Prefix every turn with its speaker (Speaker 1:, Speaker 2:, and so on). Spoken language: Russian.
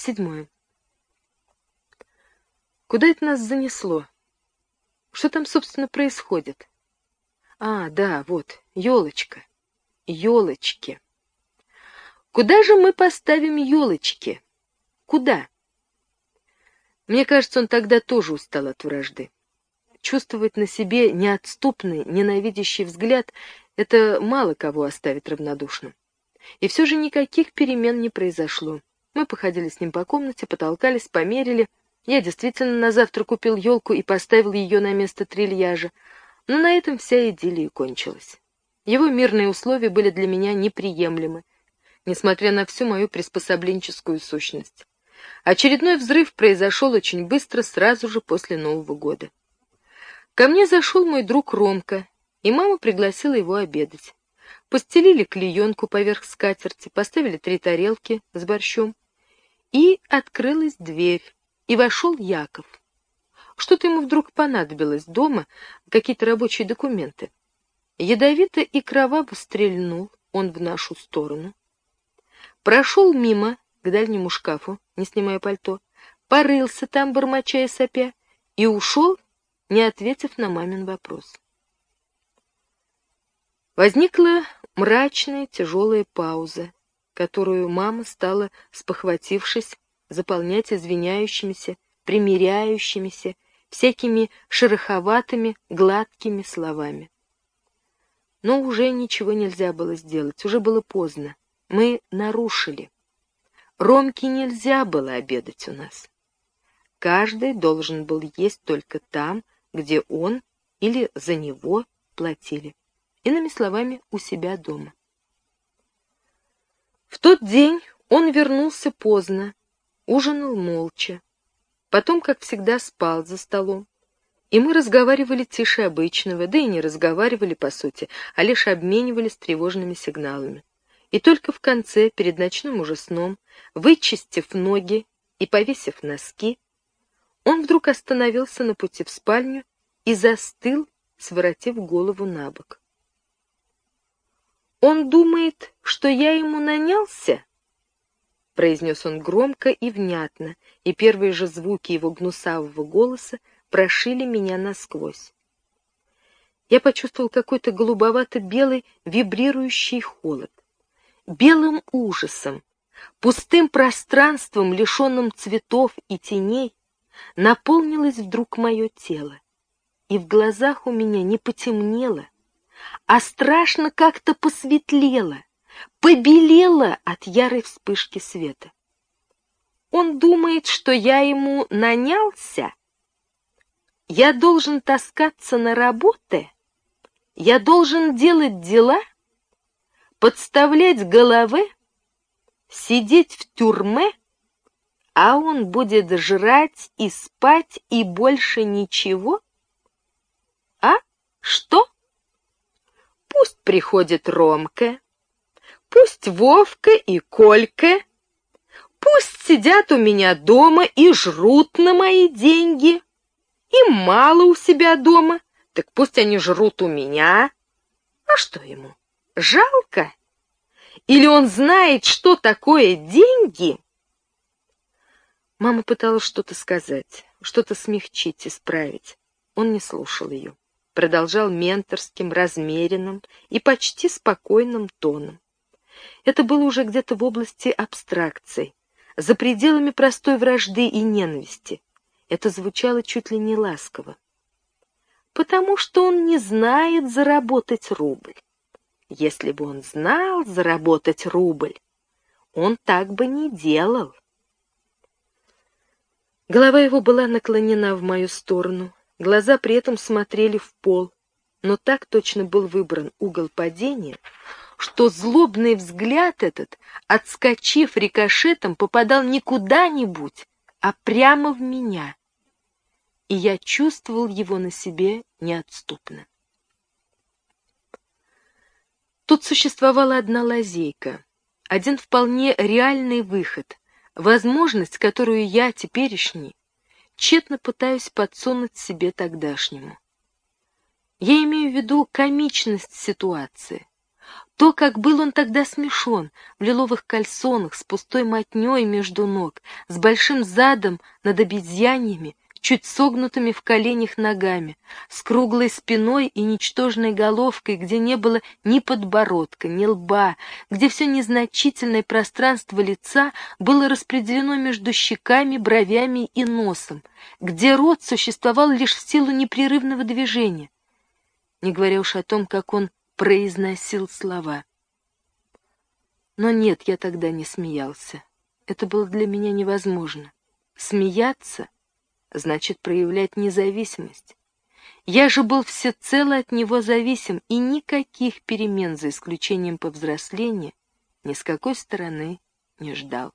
Speaker 1: Седьмое. Куда это нас занесло? Что там, собственно, происходит? А, да, вот, елочка. Елочки. Куда же мы поставим елочки? Куда? Мне кажется, он тогда тоже устал от вражды. Чувствовать на себе неотступный, ненавидящий взгляд — это мало кого оставит равнодушным. И все же никаких перемен не произошло. Мы походили с ним по комнате, потолкались, померили. Я действительно на завтра купил елку и поставил ее на место трильяжа. Но на этом вся идиллия кончилась. Его мирные условия были для меня неприемлемы, несмотря на всю мою приспособленческую сущность. Очередной взрыв произошел очень быстро, сразу же после Нового года. Ко мне зашел мой друг Ромка, и мама пригласила его обедать. Постелили клеенку поверх скатерти, поставили три тарелки с борщом, и открылась дверь, и вошел Яков. Что-то ему вдруг понадобилось дома, какие-то рабочие документы. Ядовито и кроваво стрельнул он в нашу сторону. Прошел мимо к дальнему шкафу, не снимая пальто, порылся там, бормоча и сопя, и ушел, не ответив на мамин вопрос. Возникла мрачная тяжелая пауза, которую мама стала, спохватившись, заполнять извиняющимися, примиряющимися, всякими шероховатыми, гладкими словами. Но уже ничего нельзя было сделать, уже было поздно. Мы нарушили. Ромке нельзя было обедать у нас. Каждый должен был есть только там, где он или за него платили. Иными словами, у себя дома. В тот день он вернулся поздно, ужинал молча. Потом, как всегда, спал за столом. И мы разговаривали тише обычного, да и не разговаривали, по сути, а лишь обменивались тревожными сигналами. И только в конце, перед ночным уже сном, вычистив ноги и повесив носки, он вдруг остановился на пути в спальню и застыл, своротив голову на бок. «Он думает, что я ему нанялся?» произнес он громко и внятно, и первые же звуки его гнусавого голоса прошили меня насквозь. Я почувствовал какой-то голубовато-белый вибрирующий холод. Белым ужасом, пустым пространством, лишенным цветов и теней, наполнилось вдруг мое тело и в глазах у меня не потемнело, а страшно как-то посветлело, побелело от ярой вспышки света. Он думает, что я ему нанялся? Я должен таскаться на работы? Я должен делать дела? Подставлять головы? Сидеть в тюрьме? А он будет жрать и спать и больше ничего? А? Что? Пусть приходит Ромка, пусть Вовка и Колька, пусть сидят у меня дома и жрут на мои деньги. Им мало у себя дома, так пусть они жрут у меня. А что ему, жалко? Или он знает, что такое деньги? Мама пыталась что-то сказать, что-то смягчить, исправить. Он не слушал ее продолжал менторским, размеренным и почти спокойным тоном. Это было уже где-то в области абстракций, за пределами простой вражды и ненависти. Это звучало чуть ли не ласково. Потому что он не знает заработать рубль. Если бы он знал заработать рубль, он так бы не делал. Голова его была наклонена в мою сторону, Глаза при этом смотрели в пол, но так точно был выбран угол падения, что злобный взгляд этот, отскочив рикошетом, попадал не куда-нибудь, а прямо в меня. И я чувствовал его на себе неотступно. Тут существовала одна лазейка, один вполне реальный выход, возможность, которую я, теперешний, тщетно пытаюсь подсунуть себе тогдашнему. Я имею в виду комичность ситуации, То, как был он тогда смешон, в лиловых кальсонах, с пустой мотней между ног, с большим задом над обезьяньями, чуть согнутыми в коленях ногами, с круглой спиной и ничтожной головкой, где не было ни подбородка, ни лба, где все незначительное пространство лица было распределено между щеками, бровями и носом, где рот существовал лишь в силу непрерывного движения, не говоря уж о том, как он произносил слова. Но нет, я тогда не смеялся. Это было для меня невозможно. Смеяться значит проявлять независимость. Я же был всецело от него зависим, и никаких перемен, за исключением повзросления, ни с какой стороны не ждал.